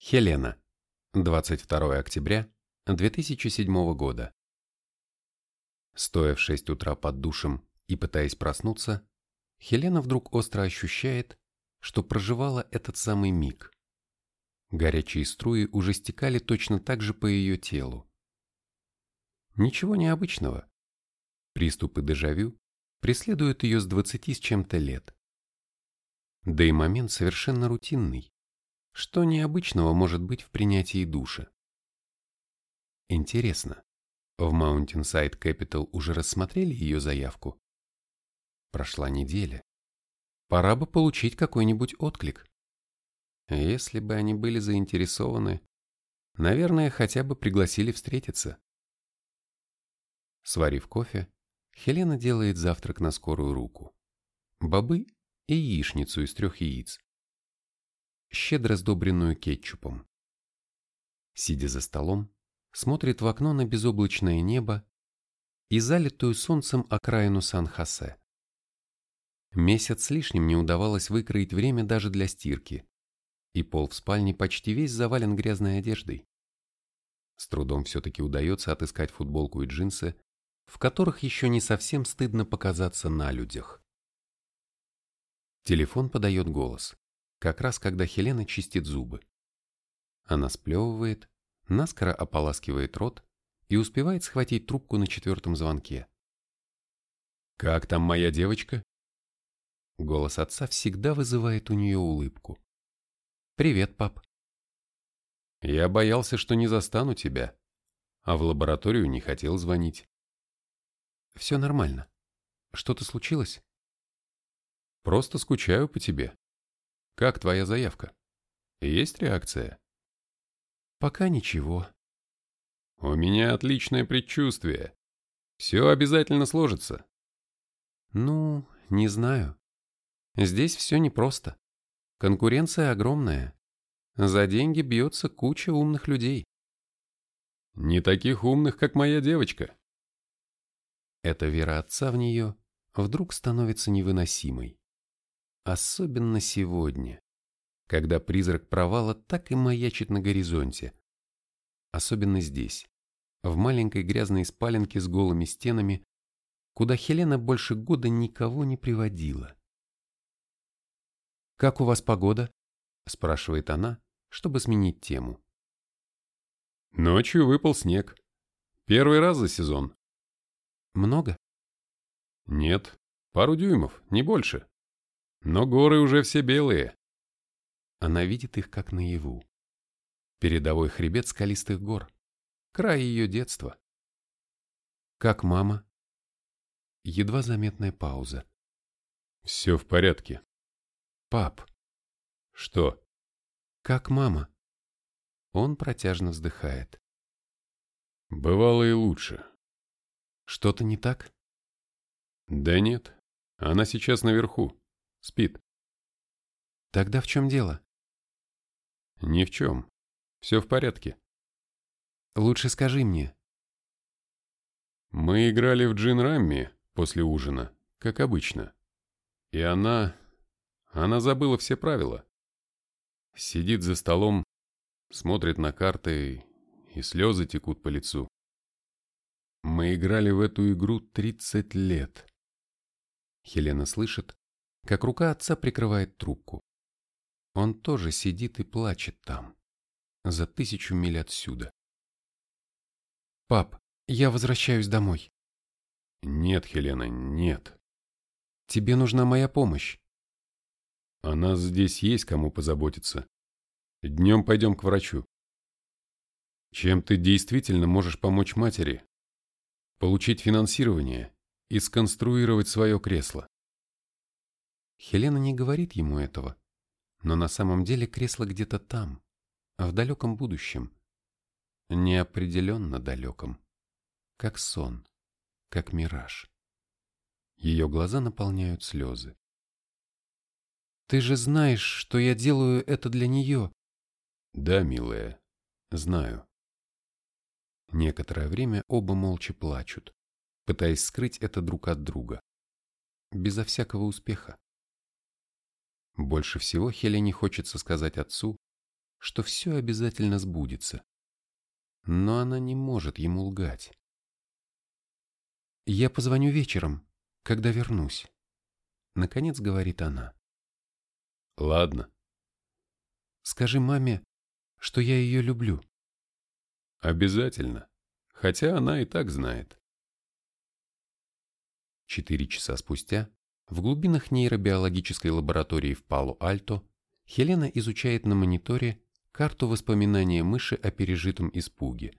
Хелена. 22 октября 2007 года. Стоя в 6 утра под душем и пытаясь проснуться, Хелена вдруг остро ощущает, что проживала этот самый миг. Горячие струи уже стекали точно так же по ее телу. Ничего необычного. Приступы дежавю преследуют ее с 20 с чем-то лет. Да и момент совершенно рутинный. Что необычного может быть в принятии душа? Интересно, в Mountainside Capital уже рассмотрели ее заявку? Прошла неделя. Пора бы получить какой-нибудь отклик. Если бы они были заинтересованы, наверное, хотя бы пригласили встретиться. Сварив кофе, Хелена делает завтрак на скорую руку. Бобы и яичницу из трех яиц щедро сдобренную кетчупом. Сидя за столом, смотрит в окно на безоблачное небо и залитую солнцем окраину Сан-Хосе. Месяц с лишним не удавалось выкроить время даже для стирки, и пол в спальне почти весь завален грязной одеждой. С трудом все-таки удается отыскать футболку и джинсы, в которых еще не совсем стыдно показаться на людях. Телефон подает голос как раз когда Хелена чистит зубы. Она сплевывает, наскоро ополаскивает рот и успевает схватить трубку на четвертом звонке. «Как там моя девочка?» Голос отца всегда вызывает у нее улыбку. «Привет, пап». «Я боялся, что не застану тебя, а в лабораторию не хотел звонить». «Все нормально. Что-то случилось?» «Просто скучаю по тебе», как твоя заявка? Есть реакция? Пока ничего. У меня отличное предчувствие. Все обязательно сложится. Ну, не знаю. Здесь все непросто. Конкуренция огромная. За деньги бьется куча умных людей. Не таких умных, как моя девочка. Эта вера отца в нее вдруг становится невыносимой. Особенно сегодня, когда призрак провала так и маячит на горизонте. Особенно здесь, в маленькой грязной спаленке с голыми стенами, куда Хелена больше года никого не приводила. «Как у вас погода?» – спрашивает она, чтобы сменить тему. Ночью выпал снег. Первый раз за сезон. Много? Нет, пару дюймов, не больше. Но горы уже все белые. Она видит их как наяву. Передовой хребет скалистых гор. Край ее детства. Как мама? Едва заметная пауза. Все в порядке. Пап. Что? Как мама? Он протяжно вздыхает. Бывало и лучше. Что-то не так? Да нет, она сейчас наверху. Спит. Тогда в чем дело? Ни в чем. Все в порядке. Лучше скажи мне. Мы играли в джин Рамми после ужина, как обычно. И она... Она забыла все правила. Сидит за столом, смотрит на карты, и слезы текут по лицу. Мы играли в эту игру 30 лет. Хелена слышит, как рука отца прикрывает трубку. Он тоже сидит и плачет там, за тысячу миль отсюда. «Пап, я возвращаюсь домой». «Нет, Хелена, нет. Тебе нужна моя помощь». «О нас здесь есть кому позаботиться. Днем пойдем к врачу». «Чем ты действительно можешь помочь матери?» «Получить финансирование и сконструировать свое кресло». Хелена не говорит ему этого, но на самом деле кресло где-то там, в далеком будущем. Неопределенно далеком. Как сон, как мираж. Ее глаза наполняют слезы. «Ты же знаешь, что я делаю это для нее!» «Да, милая, знаю». Некоторое время оба молча плачут, пытаясь скрыть это друг от друга. Безо всякого успеха. Больше всего Хелене хочется сказать отцу, что все обязательно сбудется. Но она не может ему лгать. «Я позвоню вечером, когда вернусь», — наконец говорит она. «Ладно». «Скажи маме, что я ее люблю». «Обязательно, хотя она и так знает». Четыре часа спустя в глубинах нейробиологической лаборатории в Пало-Альто Хелена изучает на мониторе карту воспоминания мыши о пережитом испуге.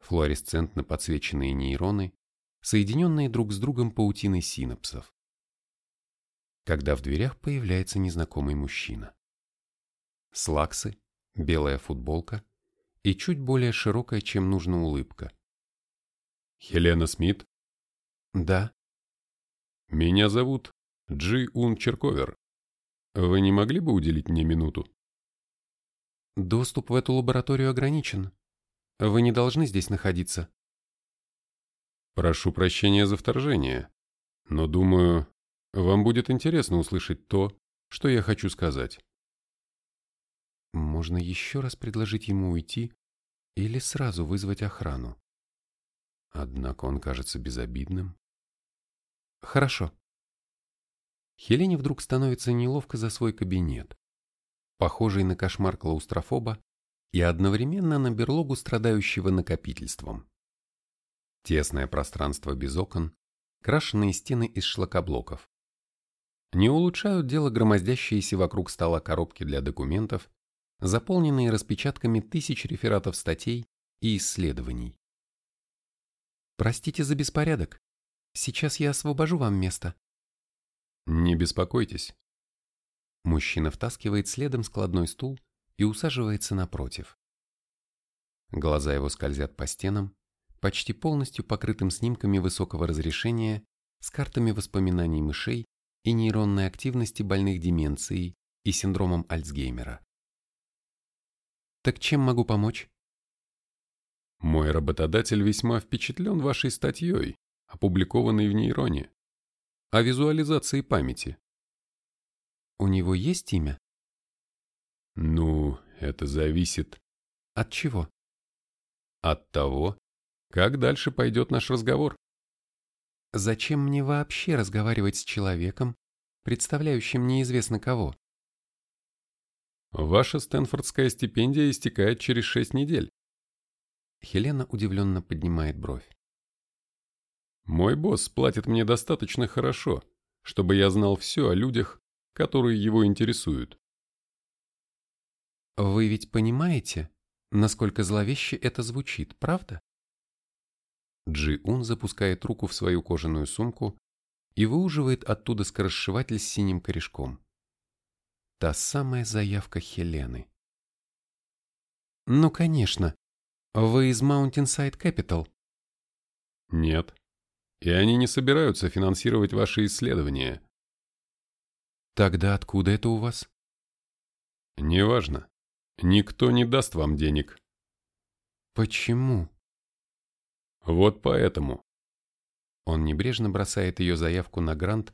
Флуоресцентно подсвеченные нейроны, соединенные друг с другом паутиной синапсов. Когда в дверях появляется незнакомый мужчина. Слаксы, белая футболка и чуть более широкая, чем нужно улыбка. «Хелена Смит?» «Да». «Меня зовут Джи Ун Черковер. Вы не могли бы уделить мне минуту?» «Доступ в эту лабораторию ограничен. Вы не должны здесь находиться». «Прошу прощения за вторжение, но думаю, вам будет интересно услышать то, что я хочу сказать». Можно еще раз предложить ему уйти или сразу вызвать охрану. Однако он кажется безобидным. Хорошо. Хелене вдруг становится неловко за свой кабинет, похожий на кошмар клаустрофоба и одновременно на берлогу, страдающего накопительством. Тесное пространство без окон, крашеные стены из шлакоблоков. Не улучшают дело громоздящиеся вокруг стола коробки для документов, заполненные распечатками тысяч рефератов статей и исследований. Простите за беспорядок. Сейчас я освобожу вам место. Не беспокойтесь. Мужчина втаскивает следом складной стул и усаживается напротив. Глаза его скользят по стенам, почти полностью покрытым снимками высокого разрешения с картами воспоминаний мышей и нейронной активности больных деменцией и синдромом Альцгеймера. Так чем могу помочь? Мой работодатель весьма впечатлен вашей статьей, опубликованной в нейроне о визуализации памяти. У него есть имя? Ну, это зависит. От чего? От того, как дальше пойдет наш разговор. Зачем мне вообще разговаривать с человеком, представляющим неизвестно кого? Ваша Стэнфордская стипендия истекает через шесть недель. Хелена удивленно поднимает бровь. Мой босс платит мне достаточно хорошо, чтобы я знал все о людях, которые его интересуют. Вы ведь понимаете, насколько зловеще это звучит, правда? Джи Ун запускает руку в свою кожаную сумку и выуживает оттуда скоросшиватель с синим корешком. Та самая заявка Хелены. Ну, конечно. Вы из Mountainside Capital. Нет и они не собираются финансировать ваши исследования. Тогда откуда это у вас? Неважно. Никто не даст вам денег. Почему? Вот поэтому. Он небрежно бросает ее заявку на грант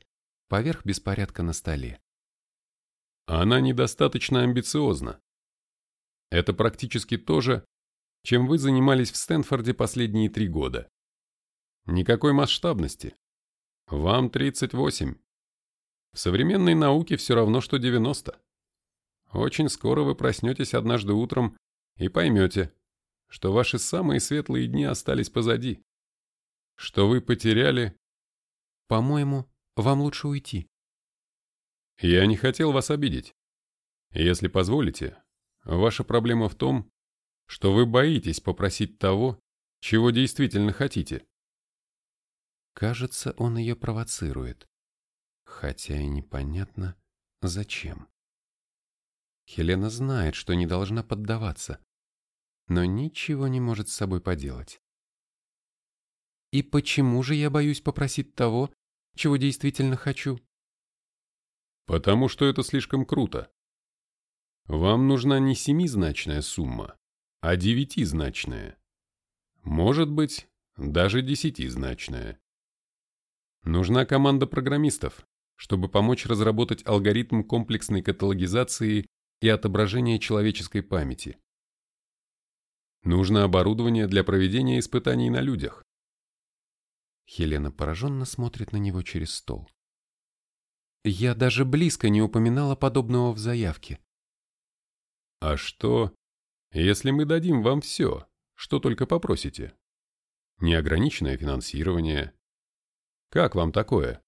поверх беспорядка на столе. Она недостаточно амбициозна. Это практически то же, чем вы занимались в Стэнфорде последние три года. Никакой масштабности. Вам 38. В современной науке все равно, что 90. Очень скоро вы проснетесь однажды утром и поймете, что ваши самые светлые дни остались позади. Что вы потеряли... По-моему, вам лучше уйти. Я не хотел вас обидеть. Если позволите, ваша проблема в том, что вы боитесь попросить того, чего действительно хотите. Кажется, он ее провоцирует. Хотя и непонятно, зачем. Хелена знает, что не должна поддаваться, но ничего не может с собой поделать. И почему же я боюсь попросить того, чего действительно хочу? Потому что это слишком круто. Вам нужна не семизначная сумма, а девятизначная. Может быть, даже десятизначная. Нужна команда программистов, чтобы помочь разработать алгоритм комплексной каталогизации и отображение человеческой памяти. Нужно оборудование для проведения испытаний на людях. Хелена пораженно смотрит на него через стол. Я даже близко не упоминала подобного в заявке. А что, если мы дадим вам все, что только попросите? Неограниченное финансирование. Как вам такое?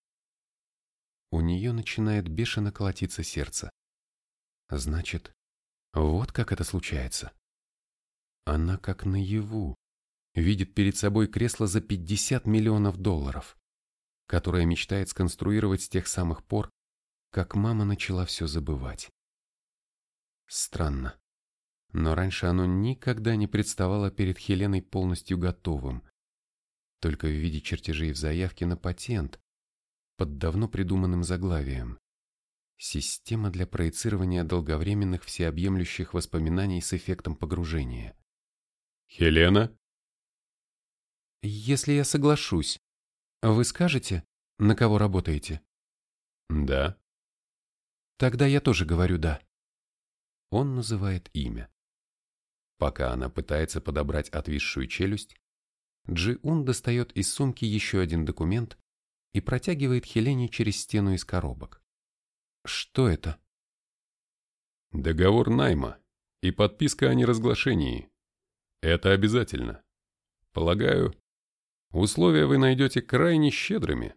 У нее начинает бешено колотиться сердце. Значит, вот как это случается. Она как наяву видит перед собой кресло за 50 миллионов долларов, которое мечтает сконструировать с тех самых пор, как мама начала все забывать. Странно, но раньше оно никогда не представало перед Хеленой полностью готовым, только в виде чертежей в заявке на патент под давно придуманным заглавием. Система для проецирования долговременных всеобъемлющих воспоминаний с эффектом погружения. Хелена? Если я соглашусь, вы скажете, на кого работаете? Да. Тогда я тоже говорю «да». Он называет имя. Пока она пытается подобрать отвисшую челюсть, Джи Ун достает из сумки еще один документ и протягивает Хелене через стену из коробок. Что это? Договор найма и подписка о неразглашении. Это обязательно. Полагаю, условия вы найдете крайне щедрыми.